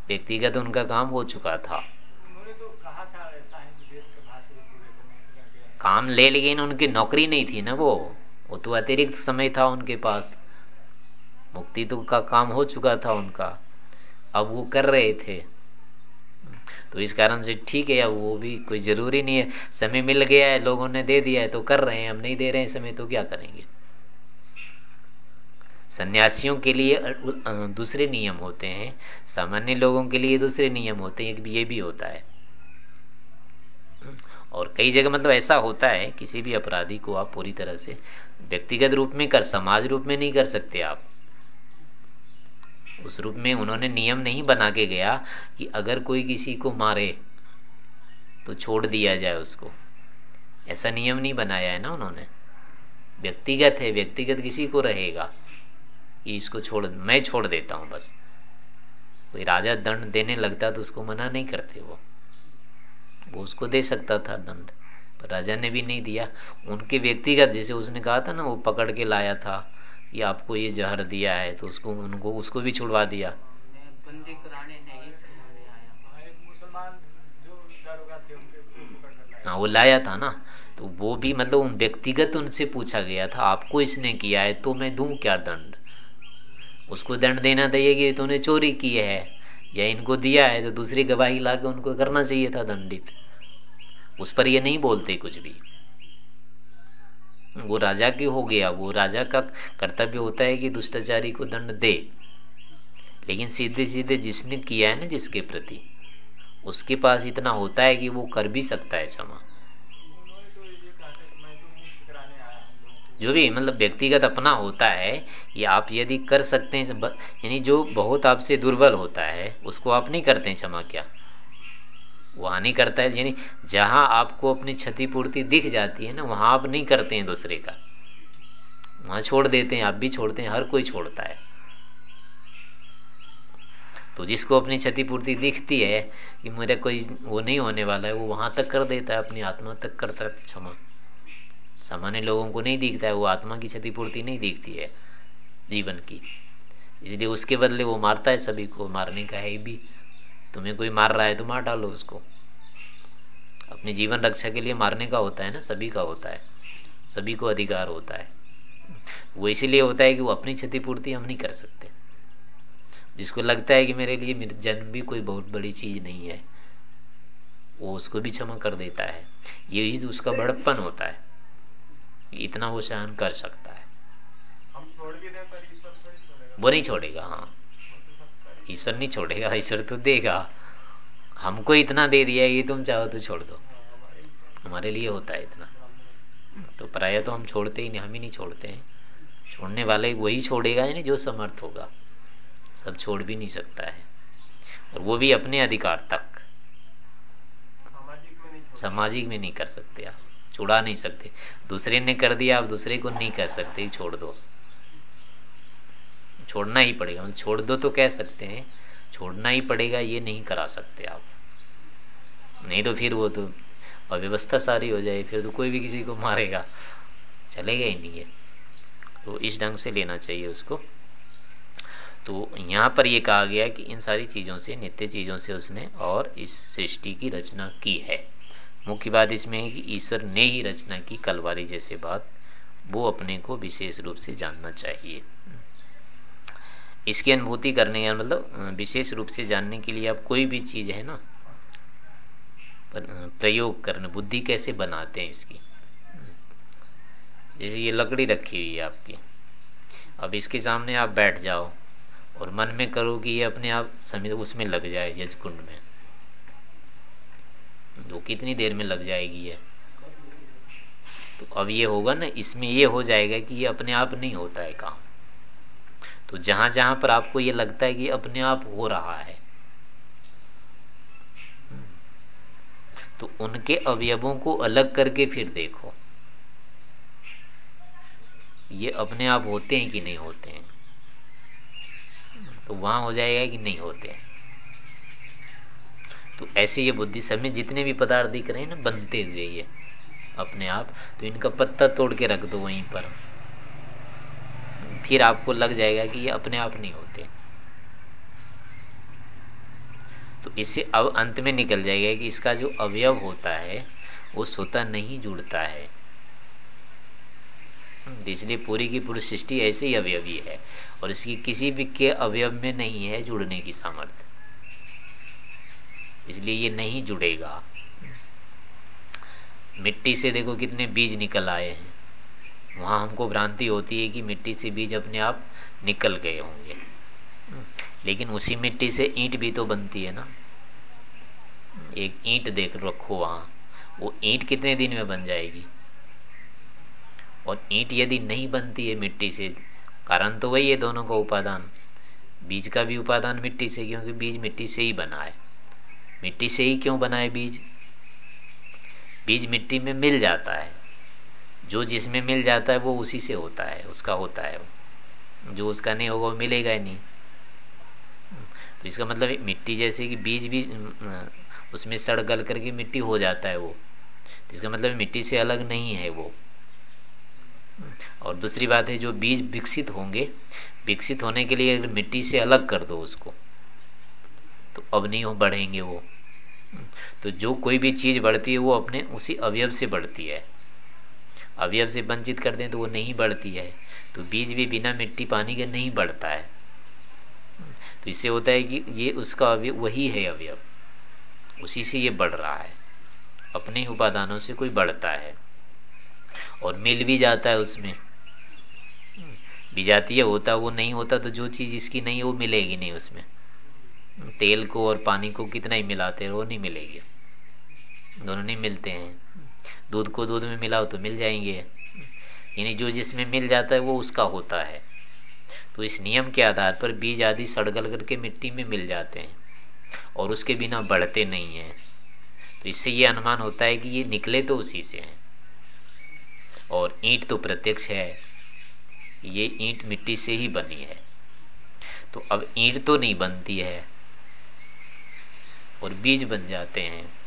व्यक्तिगत उनका काम हो चुका था। काम ले लेकिन उनकी नौकरी नहीं थी ना वो। वो तो अतिरिक्त समय था उनके पास। मुक्ति तो का काम हो चुका था उनका। अब वो कर रहे थे। तो इस कारण से ठीक है, अब वो भी कोई ज़रूरी नहीं है। समय मिल गया है, लोगों ने दे दिया है तो कर रहे हैं। हम नहीं दे रहे हैं समय तो क्या करेंगे? सन्यासियों के लिए दूसरे नियम होते हैं। सामान्य लोगों के लिए दूसरे नियम होते हैं ये भी होता है। और कई जगह मतलब ऐसा होता है, किसी भी अपराधी को आप पूरी तरह से व्यक्तिगत रूप में कर, समाज रूप में नहीं कर सकते आप। उस रूप में उन्होंने नियम नहीं बना के गया कि अगर कोई किसी को मारे तो छोड़ दिया जाए उसको। ऐसा नियम नहीं बनाया है ना उन्होंने। व्यक्तिगत है, व्यक्तिगत किसी को रहेगा कि इसको छोड़, मैं छोड़ देता हूँ बस। कोई राजा दंड देने लगता तो उसको मना नहीं करते वो। वो उसको दे सकता था दंड, पर राजा ने भी नहीं दिया। उनके व्यक्तिगत, जैसे उसने कहा था ना, वो पकड़ के लाया था। कि आपको ये जहर दिया है तो उसको उनको उसको भी छुड़वा दिया। हाँ वो लाया था ना। तो वो भी मतलब व्यक्तिगत उनसे पूछा गया था आपको इसने किया है तो मैं दूँ क्या दंड? उसको दंड देना चाहिए कि तूने चोरी की है या इनको दिया है तो दूसरी गवाही ला के उनको करना चाहिए था दंडित। उस पर ये नहीं बोलते कुछ भी। वो राजा की हो गया, वो राजा का कर्तव्य होता है कि दुष्टाचारी को दंड दे। लेकिन सीधे सीधे जिसने किया है ना, जिसके प्रति, उसके पास इतना होता है कि वो कर भी सकता है क्षमा। जो भी मतलब व्यक्तिगत अपना होता है, ये आप यदि कर सकते हैं यानी जो बहुत आपसे दुर्बल होता है, उसको आप नहीं करते हैं क्षमा क्या? वहाँ नहीं करता है, यानी जहाँ आपको अपनी क्षतिपूर्ति दिख जाती है ना, वहाँ आप नहीं करते हैं दूसरे का। वहाँ छोड़ देते हैं, आप भी छोड़ते हैं, हर कोई छोड़ता है। तो जिसको अपनी क्षतिपूर्ति दिखती है कि मेरा कोई वो नहीं होने वाला है, वो वहाँ तक कर देता है, अपनी आत्मा तक करता है क्षमा। सामान्य लोगों को नहीं दिखता है, वो आत्मा की क्षतिपूर्ति नहीं दिखती है, जीवन की। इसलिए उसके बदले वो मारता है, सभी को मारने का है भी। तुम्हें कोई मार रहा है तो मार डालो उसको। अपने जीवन रक्षा के लिए मारने का होता है ना सभी का होता है। सभी को अधिकार होता है। वो इसीलिए होता है कि वो अपनी क्षतिपूर्ति हम नहीं कर सकते। जिसको लगता है कि मेरे लिए मेरे जन्म भी कोई बहुत बड़ी चीज़ नहीं है वो उसको भी क्षमा कर देता है। ये उसका बड़प्पन होता है। इतना वो सहन कर सकता है। वो नहीं छोड़ेगा हाँ। ईश्वर नहीं छोड़ेगा, ईश्वर तो देगा। हमको इतना दे दिया ये तुम चाहो तो छोड़ दो। हमारे लिए होता है इतना। तो प्राय तो हम छोड़ते ही नहीं, हम ही नहीं छोड़ते हैं। छोड़ने वाले वही छोड़ेगा, यानी जो समर्थ होगा। सब छोड़ भी नहीं सकता है। और वो भी अपने अधिकार तक। सामाजिक में नहीं कर सकते आप। छुड़ा नहीं सकते। दूसरे ने कर दिया, आप दूसरे को नहीं कर सकते, छोड़ दो। छोड़ना ही पड़ेगा। मतलब छोड़ दो तो कह सकते हैं, छोड़ना ही पड़ेगा, ये नहीं करा सकते आप। नहीं तो फिर वो तो अव्यवस्था सारी हो जाए, फिर तो कोई भी किसी को मारेगा। चलेगा ही नहीं है तो इस ढंग से लेना चाहिए उसको। तो यहाँ पर ये कहा गया कि इन सारी चीज़ों से, नित्य चीज़ों से उसने और इस सृष्टि की रचना की है। मुख्य बात इसमें है कि ईश्वर ने ही रचना की, कलवारी जैसे बात, वो अपने को विशेष रूप से जानना चाहिए। इसकी अनुभूति करने का मतलब विशेष रूप से जानने के लिए आप कोई भी चीज़ है ना प्रयोग करने, बुद्धि कैसे बनाते हैं इसकी? जैसे ये लकड़ी रखी हुई है आपकी। अब इसके सामने आप बैठ जाओ और मन में करो कि ये अपने आप समय उसमें लग जाए यज कुंड में। तो कितनी देर में लग जाएगी ये? तो अब ये होगा ना, इसमें ये हो जाएगा कि ये अपने आप नहीं होता है काम। तो जहाँ जहाँ पर आपको ये लगता है कि अपने आप हो रहा है तो उनके अवयवों को अलग करके फिर देखो, ये अपने आप होते हैं कि नहीं होते हैं। तो वहाँ हो जाएगा कि नहीं होते हैं। तो ऐसे ये बुद्धि सब में जितने भी पदार्थ दिख रहे हैं ना, बनते हुए ये, अपने आप तो इनका पत्ता तोड़ के रख दो वहीं पर। फिर आपको लग जाएगा कि ये अपने आप नहीं होते। तो इससे अब अंत में निकल जाएगा कि इसका जो अवयव होता है, वो स्वतः नहीं जुड़ता है। इसलिए पूरी की पूरी सृष्टि ऐसे ही अवयवी है और इसकी किसी भी के अवयव में नहीं है जुड़ने की सामर्थ्य। इसलिए ये नहीं जुड़ेगा। मिट्टी से देखो कितने बीज निकल आए हैं। वहाँ हमको भ्रांति होती है कि मिट्टी से बीज अपने आप निकल गए होंगे। लेकिन उसी मिट्टी से ईंट भी तो बनती है ना। एक ईंट देख रखो वहाँ, वो ईंट कितने दिन में बन जाएगी? और ईंट यदि नहीं बनती है मिट्टी से, कारण तो वही है दोनों का उपादान। बीज का भी उपादान मिट्टी से, क्योंकि बीज मिट्टी से ही बना है। मिट्टी से ही क्यों बनाए बीज? बीज मिट्टी में मिल जाता है। जो जिसमें मिल जाता है वो उसी से होता है, उसका होता है। जो उसका नहीं होगा वो मिलेगा ही नहीं। तो इसका मतलब मिट्टी जैसे कि बीज भी उसमें सड़ गल करके मिट्टी हो जाता है वो। तो इसका मतलब मिट्टी से अलग नहीं है वो। और दूसरी बात है, जो बीज विकसित होंगे, विकसित होने के लिए अगर मिट्टी से अलग कर दो उसको तो अब नहीं हो बढ़ेंगे वो। तो जो कोई भी चीज़ बढ़ती है, वो अपने उसी अवयव से बढ़ती है। अवयव से वंचित कर दें तो वो नहीं बढ़ती है। तो बीज भी बिना मिट्टी पानी के नहीं बढ़ता है। तो इससे होता है कि ये उसका अवयव, वही है अवयव। उसी से ये बढ़ रहा है। अपने उपादानों से कोई बढ़ता है। और मिल भी जाता है उसमें। विजातीय होता, वो नहीं होता तो जो चीज़ इसकी नहीं, वो मिलेगी नहीं उसमें। तेल को और पानी को कितना ही मिलाते वो नहीं मिलेगी। दोनों नहीं मिलते हैं। दूध को दूध में मिलाओ तो मिल जाएँगे। यानी जो जिसमें मिल जाता है वो उसका होता है। तो इस नियम के आधार पर बीज आदि सड़गल करके मिट्टी में मिल जाते हैं और उसके बिना बढ़ते नहीं हैं। तो इससे ये अनुमान होता है कि ये निकले तो उसी से हैं। और ईंट तो प्रत्यक्ष है, ये ईंट मिट्टी से ही बनी है। तो अब ईंट तो नहीं बनती है और बीज बन जाते हैं।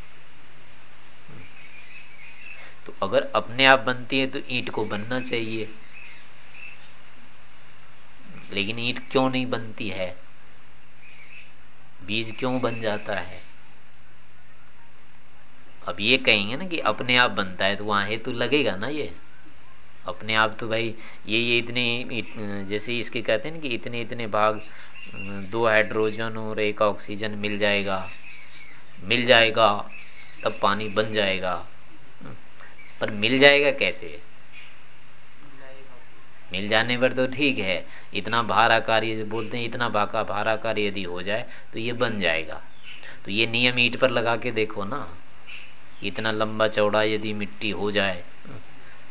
तो अगर अपने आप बनती है तो ईंट को बनना चाहिए। लेकिन ईंट क्यों नहीं बनती है? बीज क्यों बन जाता है? अब ये कहेंगे ना कि अपने आप बनता है तो वहाँ हेतु लगेगा ना ये? अपने आप तो भाई ये ये इतने इत, जैसे इसके कहते हैं ना कि इतने इतने भाग दो हाइड्रोजन और एक ऑक्सीजन मिल जाएगा। मिल जाएगा तब पानी बन जाएगा। पर मिल जाएगा कैसे? मिल जाने पर तो ठीक है। इतना भार आकार ये बोलते हैं इतना भाका भार आकार यदि हो जाए तो ये बन जाएगा। तो ये नियम ईट पर लगा के देखो ना। इतना लंबा चौड़ा यदि मिट्टी हो जाए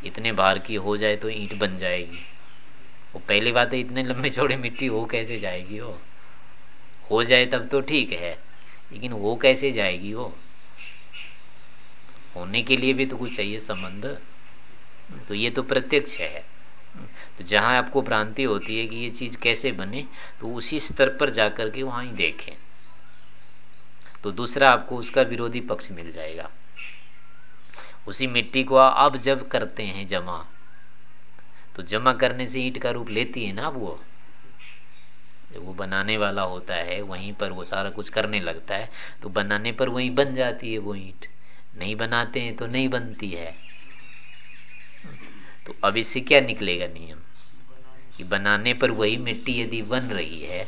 इतने भार की हो जाए तो ईंट बन जाएगी। वो पहली बात है इतने लंबे चौड़े मिट्टी हो कैसे जाएगी वो? हो जाए तब तो ठीक है लेकिन वो कैसे जाएगी वो? होने के लिए भी तो कुछ चाहिए संबंध। तो ये तो प्रत्यक्ष है। तो जहाँ आपको भ्रांति होती है कि ये चीज़ कैसे बने तो उसी स्तर पर जाकर के वहाँ ही देखें। तो दूसरा आपको उसका विरोधी पक्ष मिल जाएगा। उसी मिट्टी को अब जब करते हैं जमा तो जमा करने से ईंट का रूप लेती है ना वो? वो बनाने वाला होता है, वहीं पर वो सारा कुछ करने लगता है तो बनाने पर वहीं बन जाती है वो ईंट। नहीं बनाते हैं तो नहीं बनती है। तो अब इससे क्या निकलेगा नियम? कि बनाने पर वही मिट्टी यदि बन रही है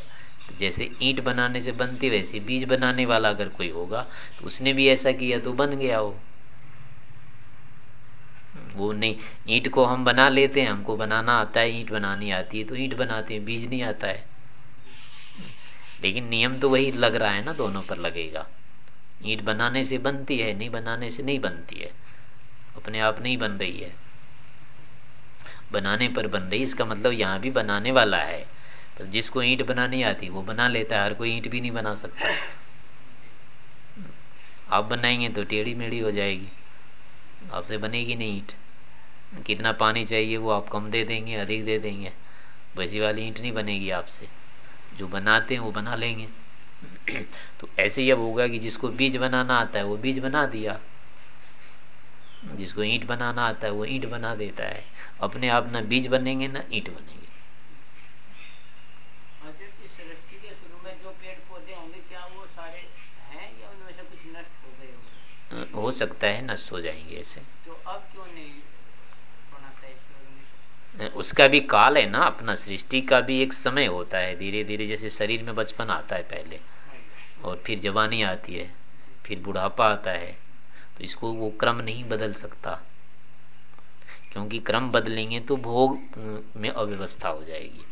तो जैसे ईंट बनाने से बनती वैसे बीज बनाने वाला अगर कोई होगा तो उसने भी ऐसा किया तो बन गया हो वो नहीं, ईंट को हम बना लेते हैं, हमको बनाना आता है, ईंट बनानी आती है तो ईंट बनाते हैं, बीज नहीं आता है। लेकिन नियम तो वही लग रहा है ना, दोनों पर लगेगा। ईंट बनाने से बनती है, नहीं बनाने से नहीं बनती है। अपने आप नहीं बन रही है। बनाने पर बन रही इसका मतलब यहाँ भी बनाने वाला है। पर जिसको ईंट बनानी आती, वो बना लेता है, हर कोई ईंट भी नहीं बना सकता। आप बनाएँगे तो टेढ़ी मेढ़ी हो जाएगी। आपसे बनेगी नहीं ईंट। कितना पानी चाहिए वो आप कम दे देंगे, अधिक दे देंगे। वैसी वाली ईंट नहीं बनेगी आपसे। जो बनाते हैं वो बना लेंगे। *clears throat* तो ऐसे ही अब होगा कि जिसको बीज बनाना आता है वो बीज बना दिया। जिसको ईंट बनाना आता है वो ईंट बना देता है। अपने आप ना बीज बनेंगे ना ईंट बनेंगे। हो सकता है नष्ट हो जाएँगे ऐसे। तो अब क्यों नहीं उसका भी काल है ना अपना सृष्टि का भी एक समय होता है। धीरे धीरे जैसे शरीर में बचपन आता है पहले। और फिर जवानी आती है, फिर बुढ़ापा आता है तो इसको वो क्रम नहीं बदल सकता। क्योंकि क्रम बदलेंगे तो भोग में अव्यवस्था हो जाएगी।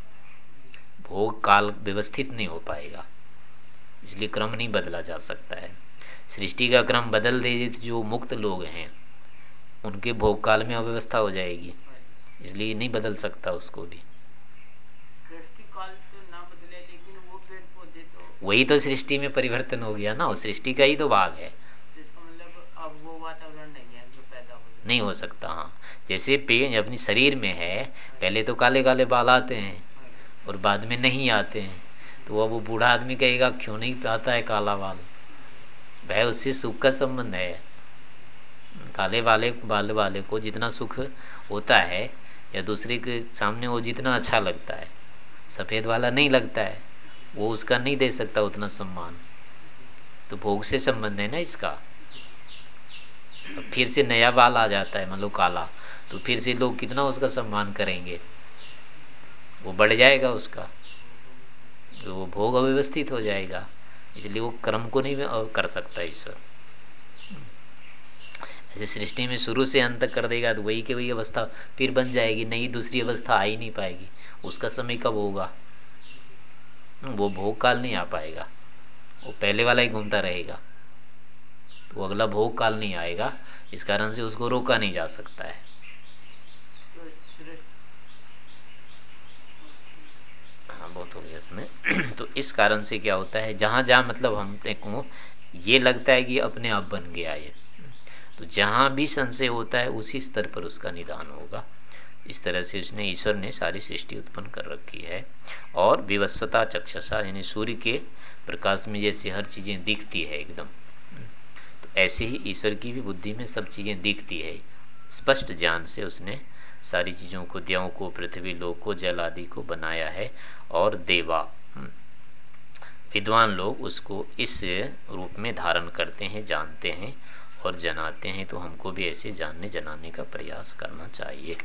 भोग काल व्यवस्थित नहीं हो पाएगा, इसलिए क्रम नहीं बदला जा सकता है। सृष्टि का क्रम बदल दे तो जो मुक्त लोग हैं, उनके भोग काल में अव्यवस्था हो जाएगी, इसलिए नहीं बदल सकता उसको भी तो वही तो सृष्टि में परिवर्तन हो गया ना वो सृष्टि का ही तो भाग है। मतलब अब नहीं है सकता हाँ। जैसे पेड़ अपनी शरीर में है पहले तो काले काले बाल आते हैं और बाद में नहीं आते हैं। तो वह वो बूढ़ा आदमी कहेगा क्यों नहीं आता है काला बाल? वह उससे सुख का संबंध है। काले वाले बाल वाले को जितना सुख होता है या दूसरे के सामने वो जितना अच्छा लगता है। सफ़ेद वाला नहीं लगता है। वो उसका नहीं दे सकता उतना सम्मान। तो भोग से संबंध है ना इसका। फिर से नया बाल आ जाता है मतलब काला। तो फिर से लोग कितना उसका सम्मान करेंगे? वो बढ़ जाएगा उसका। तो वो भोग अव्यवस्थित हो जाएगा। इसलिए वो कर्म को नहीं कर सकता ईश्वर। ऐसे सृष्टि में शुरू से अंत कर देगा तो वही की वही अवस्था फिर बन जाएगी। नई दूसरी अवस्था आ ही नहीं पाएगी। उसका समय कब होगा? वो भोग काल नहीं आ पाएगा। वो पहले वाला ही घूमता रहेगा। तो अगला भोग काल नहीं आएगा, इस कारण से उसको रोका नहीं जा सकता है। हाँ बहुत हो गया समय *clears throat* तो इस कारण से क्या होता है, जहाँ जहाँ मतलब हम को ये लगता है कि अपने आप बन गया ये। तो जहाँ भी संशय होता है, उसी स्तर पर उसका निदान होगा। इस तरह से उसने ईश्वर ने सारी सृष्टि उत्पन्न कर रखी है और विवस्वता चक्षसा यानी सूर्य के प्रकाश में जैसे हर चीज़ें दिखती है एकदम। तो ऐसे ही ईश्वर की भी बुद्धि में सब चीज़ें दिखती है। स्पष्ट ज्ञान से उसने सारी चीज़ों को, देवों को, पृथ्वी, लोक को, जल आदि को बनाया है और देवा। विद्वान लोग उसको इस रूप में धारण करते हैं, जानते हैं और जनाते हैं तो हमको भी ऐसे जानने जनाने का प्रयास करना चाहिए।